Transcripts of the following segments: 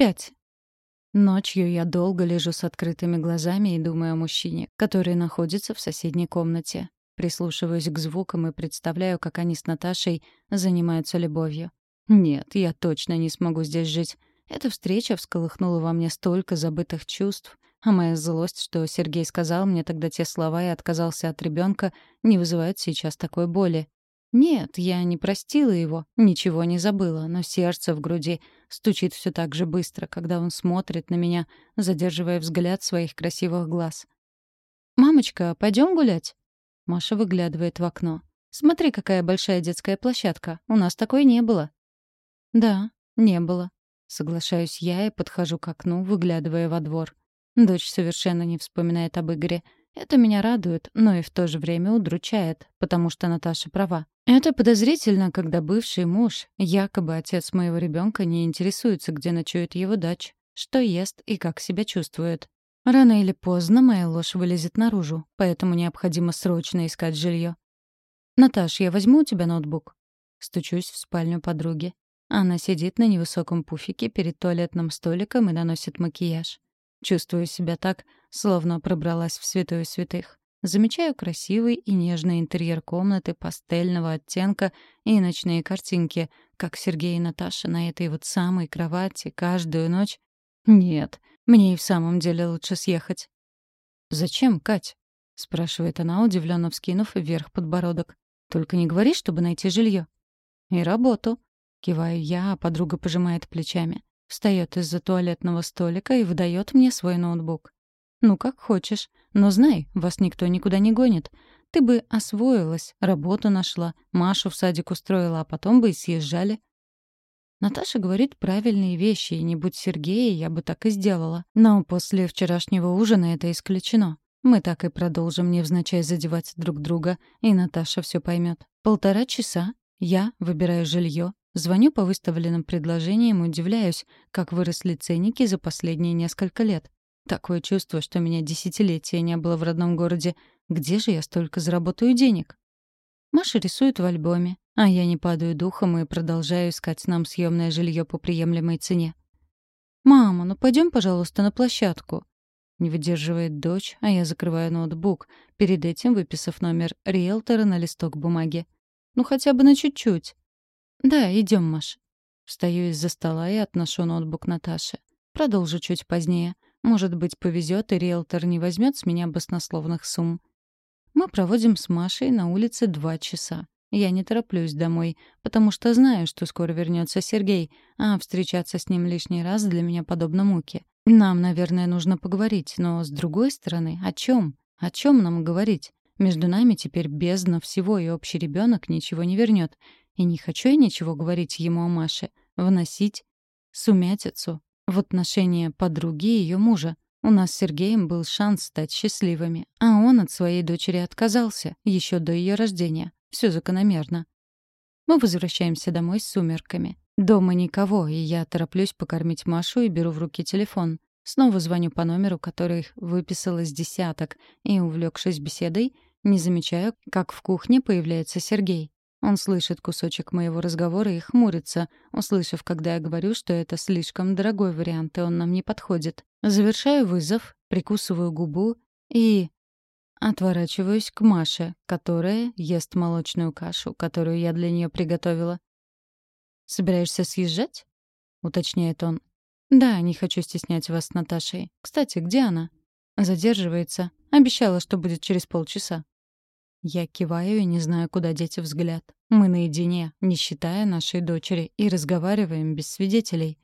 Пять. Ночью я долго лежу с открытыми глазами и думаю о мужчине, который находится в соседней комнате. Прислушиваюсь к звукам и представляю, как они с Наташей занимаются любовью. Нет, я точно не смогу здесь жить. Эта встреча всколыхнула во мне столько забытых чувств, а моя злость, что Сергей сказал мне тогда те слова и отказался от ребенка, не вызывает сейчас такой боли. Нет, я не простила его, ничего не забыла, но сердце в груди стучит все так же быстро, когда он смотрит на меня, задерживая взгляд своих красивых глаз. «Мамочка, пойдем гулять?» Маша выглядывает в окно. «Смотри, какая большая детская площадка. У нас такой не было». «Да, не было». Соглашаюсь я и подхожу к окну, выглядывая во двор. Дочь совершенно не вспоминает об Игоре. Это меня радует, но и в то же время удручает, потому что Наташа права. Это подозрительно, когда бывший муж, якобы отец моего ребенка, не интересуется, где ночует его дочь, что ест и как себя чувствует. Рано или поздно моя ложь вылезет наружу, поэтому необходимо срочно искать жилье. «Наташ, я возьму у тебя ноутбук?» Стучусь в спальню подруги. Она сидит на невысоком пуфике перед туалетным столиком и наносит макияж. Чувствую себя так, словно пробралась в святую святых. Замечаю красивый и нежный интерьер комнаты пастельного оттенка и ночные картинки, как Сергей и Наташа на этой вот самой кровати каждую ночь. Нет, мне и в самом деле лучше съехать. «Зачем, Кать?» — спрашивает она, удивленно вскинув вверх подбородок. «Только не говори, чтобы найти жилье. «И работу», — киваю я, а подруга пожимает плечами. Встает из-за туалетного столика и выдает мне свой ноутбук. «Ну, как хочешь. Но знай, вас никто никуда не гонит. Ты бы освоилась, работу нашла, Машу в садик устроила, а потом бы и съезжали». Наташа говорит правильные вещи, и не будь Сергея, я бы так и сделала. Но после вчерашнего ужина это исключено. Мы так и продолжим невзначай задевать друг друга, и Наташа все поймет. Полтора часа я выбираю жилье, Звоню по выставленным предложениям и удивляюсь, как выросли ценники за последние несколько лет. Такое чувство, что меня десятилетия не было в родном городе. Где же я столько заработаю денег? Маша рисует в альбоме, а я не падаю духом и продолжаю искать нам съемное жилье по приемлемой цене. «Мама, ну пойдем, пожалуйста, на площадку». Не выдерживает дочь, а я закрываю ноутбук, перед этим выписав номер риэлтора на листок бумаги. «Ну хотя бы на чуть-чуть». «Да, идем, Маш». Встаю из-за стола и отношу ноутбук Наташе. Продолжу чуть позднее. Может быть, повезет, и риэлтор не возьмет с меня баснословных сумм. Мы проводим с Машей на улице два часа. Я не тороплюсь домой, потому что знаю, что скоро вернется Сергей, а встречаться с ним лишний раз для меня подобно муке. Нам, наверное, нужно поговорить, но с другой стороны, о чем? О чем нам говорить? Между нами теперь бездна всего, и общий ребенок ничего не вернет. И не хочу я ничего говорить ему о Маше, вносить сумятицу в отношения подруги ее мужа. У нас с Сергеем был шанс стать счастливыми, а он от своей дочери отказался еще до ее рождения. Все закономерно. Мы возвращаемся домой с сумерками. Дома никого, и я тороплюсь покормить Машу и беру в руки телефон. Снова звоню по номеру, который выписала с десяток, и, увлекшись беседой, не замечаю, как в кухне появляется Сергей. Он слышит кусочек моего разговора и хмурится, услышав, когда я говорю, что это слишком дорогой вариант, и он нам не подходит. Завершаю вызов, прикусываю губу и... Отворачиваюсь к Маше, которая ест молочную кашу, которую я для нее приготовила. «Собираешься съезжать?» — уточняет он. «Да, не хочу стеснять вас с Наташей. Кстати, где она?» «Задерживается. Обещала, что будет через полчаса». Я киваю и не знаю, куда деть взгляд. Мы наедине, не считая нашей дочери, и разговариваем без свидетелей.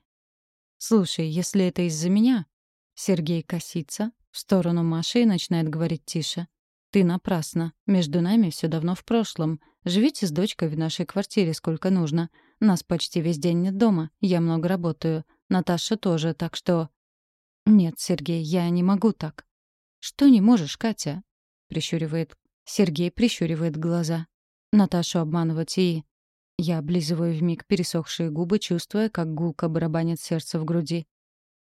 «Слушай, если это из-за меня...» Сергей косится в сторону Маши и начинает говорить тише. «Ты напрасно. Между нами все давно в прошлом. Живите с дочкой в нашей квартире сколько нужно. Нас почти весь день нет дома. Я много работаю. Наташа тоже, так что...» «Нет, Сергей, я не могу так». «Что не можешь, Катя?» — прищуривает Сергей прищуривает глаза. Наташу обманывать и... Я облизываю вмиг пересохшие губы, чувствуя, как гулко барабанит сердце в груди.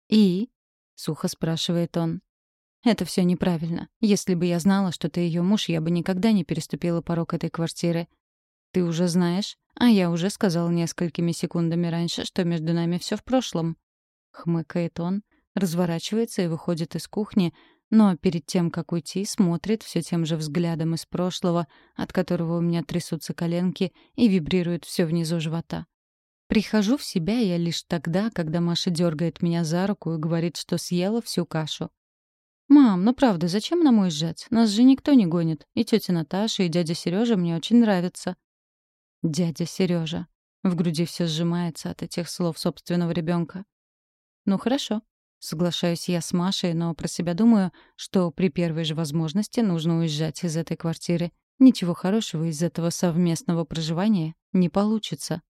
«И?» — сухо спрашивает он. «Это все неправильно. Если бы я знала, что ты ее муж, я бы никогда не переступила порог этой квартиры. Ты уже знаешь, а я уже сказала несколькими секундами раньше, что между нами все в прошлом». хмыкает он, разворачивается и выходит из кухни, но перед тем, как уйти, смотрит все тем же взглядом из прошлого, от которого у меня трясутся коленки и вибрирует все внизу живота. Прихожу в себя я лишь тогда, когда Маша дергает меня за руку и говорит, что съела всю кашу. «Мам, ну правда, зачем нам уезжать? Нас же никто не гонит. И тетя Наташа, и дядя Сережа мне очень нравятся». «Дядя Сережа. В груди все сжимается от этих слов собственного ребенка. «Ну хорошо», Соглашаюсь я с Машей, но про себя думаю, что при первой же возможности нужно уезжать из этой квартиры. Ничего хорошего из этого совместного проживания не получится.